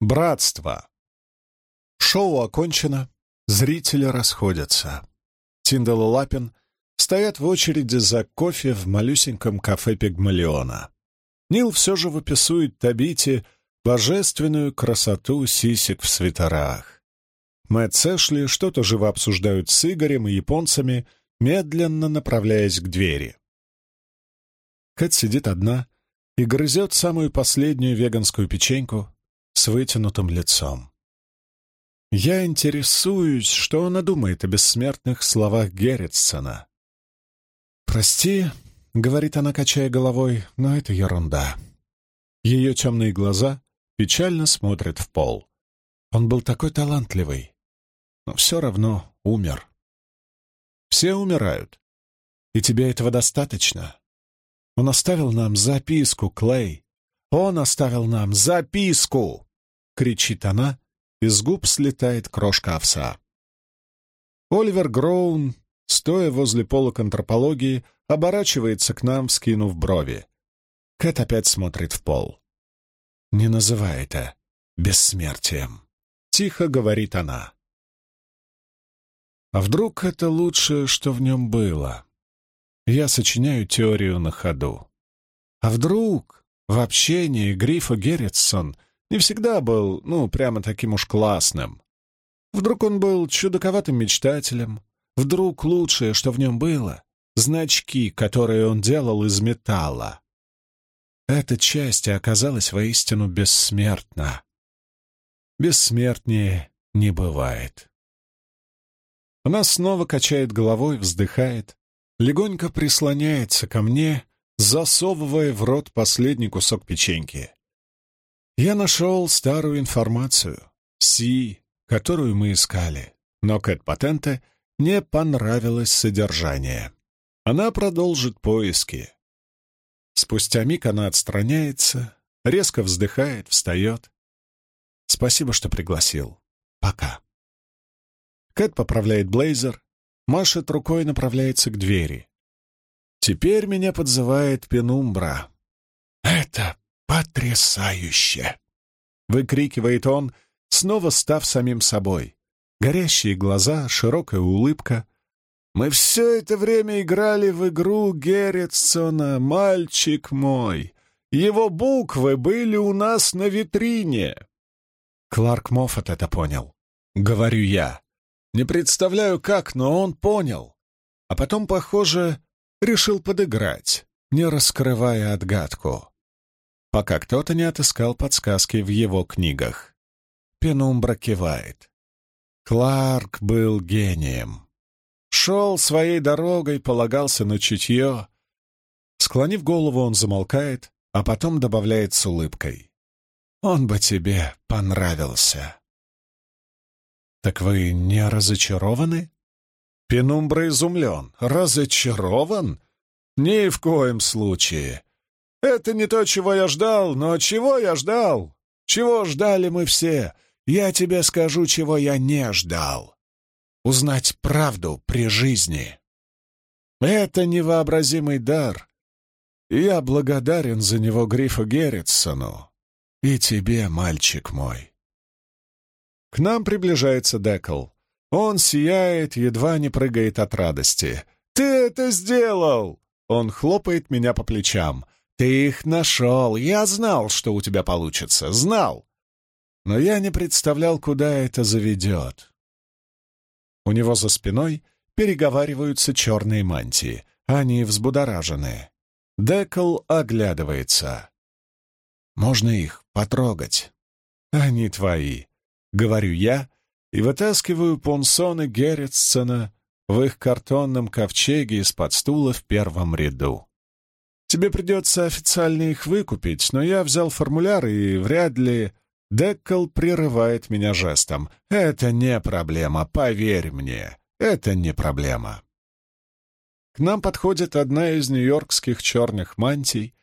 Братство. Шоу окончено, зрители расходятся. Тиндал и Лапин стоят в очереди за кофе в малюсеньком кафе Пигмалиона. Нил все же выписует Табите божественную красоту сисек в свитерах. Мэтт с Эшли что-то живо обсуждают с Игорем и японцами, медленно направляясь к двери. Кэт сидит одна и грызет самую последнюю веганскую печеньку, с вытянутым лицом. Я интересуюсь, что она думает о бессмертных словах Герритсона. «Прости», — говорит она, качая головой, — «но это ерунда». Ее темные глаза печально смотрят в пол. Он был такой талантливый, но все равно умер. Все умирают, и тебе этого достаточно. Он оставил нам записку, Клей. Он оставил нам записку! Кричит она, из губ слетает крошка овса. Оливер Гроун, стоя возле полок антропологии, оборачивается к нам, вскинув брови. Кэт опять смотрит в пол. «Не называй это бессмертием», — тихо говорит она. А вдруг это лучшее, что в нем было? Я сочиняю теорию на ходу. А вдруг в общении Грифа Герритсон — не всегда был, ну, прямо таким уж классным. Вдруг он был чудаковатым мечтателем, вдруг лучшее, что в нем было — значки, которые он делал из металла. Эта часть оказалась воистину бессмертна. Бессмертнее не бывает. Она снова качает головой, вздыхает, легонько прислоняется ко мне, засовывая в рот последний кусок печеньки. Я нашел старую информацию, Си, которую мы искали, но Кэт Патенте не понравилось содержание. Она продолжит поиски. Спустя миг она отстраняется, резко вздыхает, встает. Спасибо, что пригласил. Пока. Кэт поправляет блейзер, машет рукой и направляется к двери. Теперь меня подзывает Пенумбра. Это «Потрясающе!» — выкрикивает он, снова став самим собой. Горящие глаза, широкая улыбка. «Мы все это время играли в игру Герритсона, мальчик мой. Его буквы были у нас на витрине». Кларк Моффат это понял. Говорю я. Не представляю, как, но он понял. А потом, похоже, решил подыграть, не раскрывая отгадку пока кто-то не отыскал подсказки в его книгах. Пенумбра кивает. Кларк был гением. Шел своей дорогой, полагался на чутье. Склонив голову, он замолкает, а потом добавляет с улыбкой. «Он бы тебе понравился». «Так вы не разочарованы?» Пенумбра изумлен. «Разочарован? Ни в коем случае. Это не то, чего я ждал, но чего я ждал? Чего ждали мы все? Я тебе скажу, чего я не ждал. Узнать правду при жизни. Это невообразимый дар. я благодарен за него Грифу Герритсону. И тебе, мальчик мой. К нам приближается Декл. Он сияет, едва не прыгает от радости. «Ты это сделал!» Он хлопает меня по плечам. «Ты их нашел! Я знал, что у тебя получится! Знал!» Но я не представлял, куда это заведет. У него за спиной переговариваются черные мантии. Они взбудоражены. Декл оглядывается. «Можно их потрогать?» «Они твои», — говорю я, и вытаскиваю понсоны Герритсона в их картонном ковчеге из-под стула в первом ряду. Тебе придется официально их выкупить, но я взял формуляр, и вряд ли...» Деккл прерывает меня жестом. «Это не проблема, поверь мне, это не проблема». К нам подходит одна из нью-йоркских черных мантий,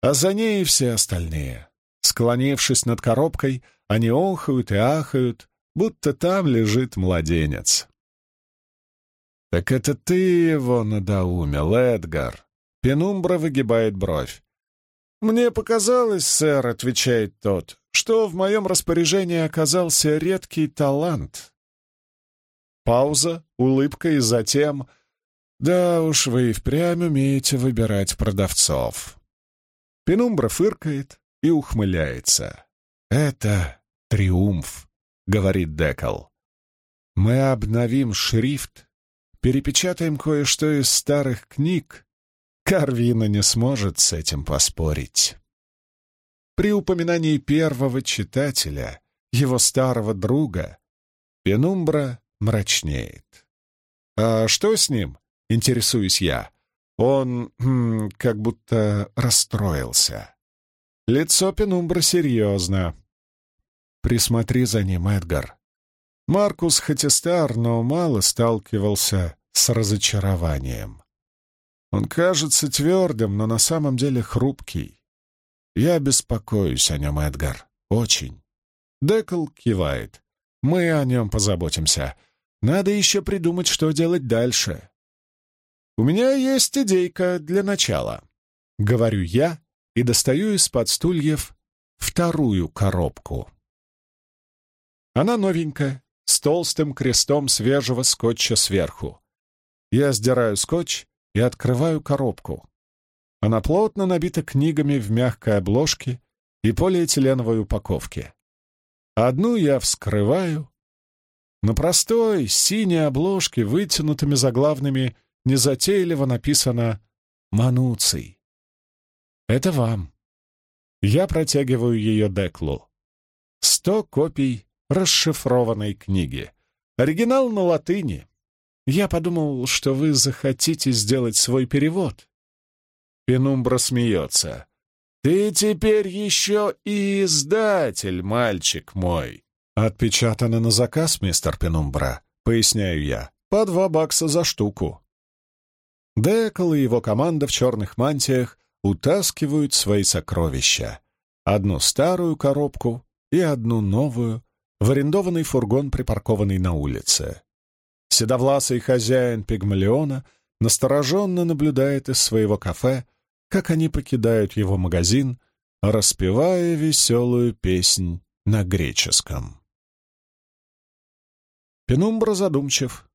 а за ней все остальные. Склонившись над коробкой, они охают и ахают, будто там лежит младенец. «Так это ты его надоумил, Эдгар?» Пенумбра выгибает бровь. «Мне показалось, сэр», — отвечает тот, что в моем распоряжении оказался редкий талант. Пауза, улыбка и затем... Да уж, вы и впрямь умеете выбирать продавцов. Пенумбра фыркает и ухмыляется. Это триумф, говорит Декл. Мы обновим шрифт, перепечатаем кое-что из старых книг. Карвина не сможет с этим поспорить. При упоминании первого читателя, его старого друга, Пенумбра мрачнеет. «А что с ним?» — интересуюсь я. Он хм, как будто расстроился. Лицо Пенумбра серьезно. Присмотри за ним, Эдгар. Маркус хоть и стар, но мало сталкивался с разочарованием. Он кажется твердым, но на самом деле хрупкий. Я беспокоюсь о нем, Эдгар. Очень. Декл кивает. Мы о нем позаботимся. Надо еще придумать, что делать дальше. У меня есть идейка для начала. Говорю я и достаю из-под стульев вторую коробку. Она новенькая, с толстым крестом свежего скотча сверху. Я сдираю скотч и открываю коробку. Она плотно набита книгами в мягкой обложке и полиэтиленовой упаковке. Одну я вскрываю. На простой синей обложке, вытянутыми заглавными, незатейливо написано «Мануций». Это вам. Я протягиваю ее Деклу. Сто копий расшифрованной книги. Оригинал на латыни. Я подумал, что вы захотите сделать свой перевод. Пенумбра смеется. «Ты теперь еще и издатель, мальчик мой!» «Отпечатано на заказ, мистер Пенумбра», — поясняю я. «По два бакса за штуку». Декл и его команда в черных мантиях утаскивают свои сокровища. Одну старую коробку и одну новую в арендованный фургон, припаркованный на улице. Седовласый хозяин Пигмалиона настороженно наблюдает из своего кафе как они покидают его магазин, распевая веселую песнь на греческом. Пенумбра задумчив.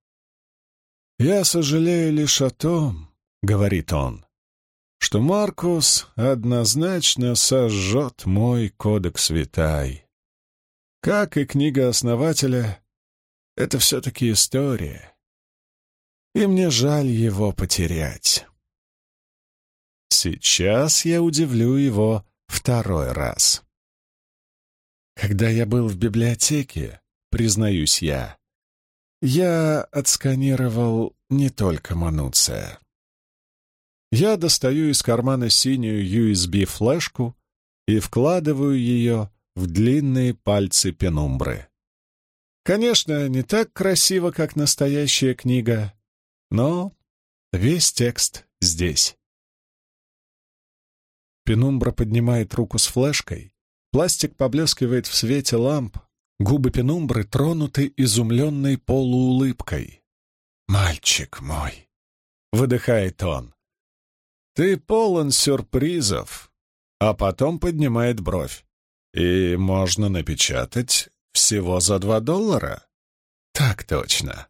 «Я сожалею лишь о том, — говорит он, — что Маркус однозначно сожжет мой кодекс Витай. Как и книга основателя, это все-таки история, и мне жаль его потерять». Сейчас я удивлю его второй раз. Когда я был в библиотеке, признаюсь я, я отсканировал не только Мануция. Я достаю из кармана синюю USB-флешку и вкладываю ее в длинные пальцы пенумбры. Конечно, не так красиво, как настоящая книга, но весь текст здесь. Пенумбра поднимает руку с флешкой. Пластик поблескивает в свете ламп. Губы Пенумбры тронуты изумленной полуулыбкой. «Мальчик мой!» — выдыхает он. «Ты полон сюрпризов!» А потом поднимает бровь. «И можно напечатать всего за два доллара?» «Так точно!»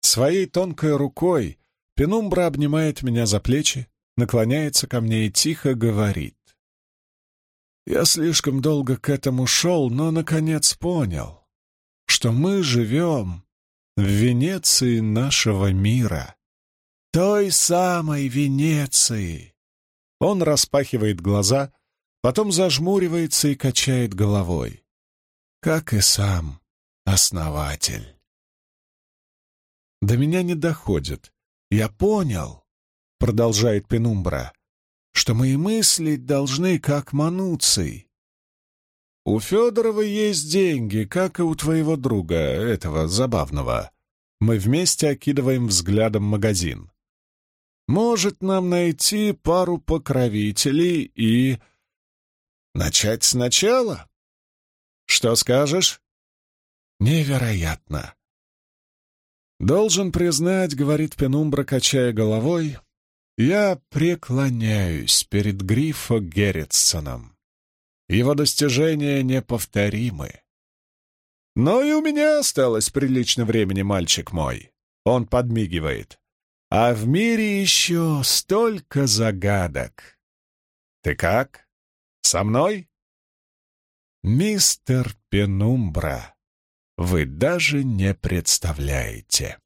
Своей тонкой рукой Пенумбра обнимает меня за плечи, наклоняется ко мне и тихо говорит. Я слишком долго к этому шел, но, наконец, понял, что мы живем в Венеции нашего мира. Той самой Венеции. Он распахивает глаза, потом зажмуривается и качает головой, как и сам основатель. До меня не доходит. Я понял, — продолжает Пенумбра, — что мои мысли должны как Мануций. У Федорова есть деньги, как и у твоего друга, этого забавного. Мы вместе окидываем взглядом магазин. Может нам найти пару покровителей и... Начать сначала? Что скажешь? Невероятно. Должен признать, говорит Пенумбра, качая головой, я преклоняюсь перед Грифо Герритсоном. Его достижения неповторимы. Но и у меня осталось прилично времени, мальчик мой. Он подмигивает. А в мире еще столько загадок. Ты как? Со мной? Мистер Пенумбра, вы даже не представляете.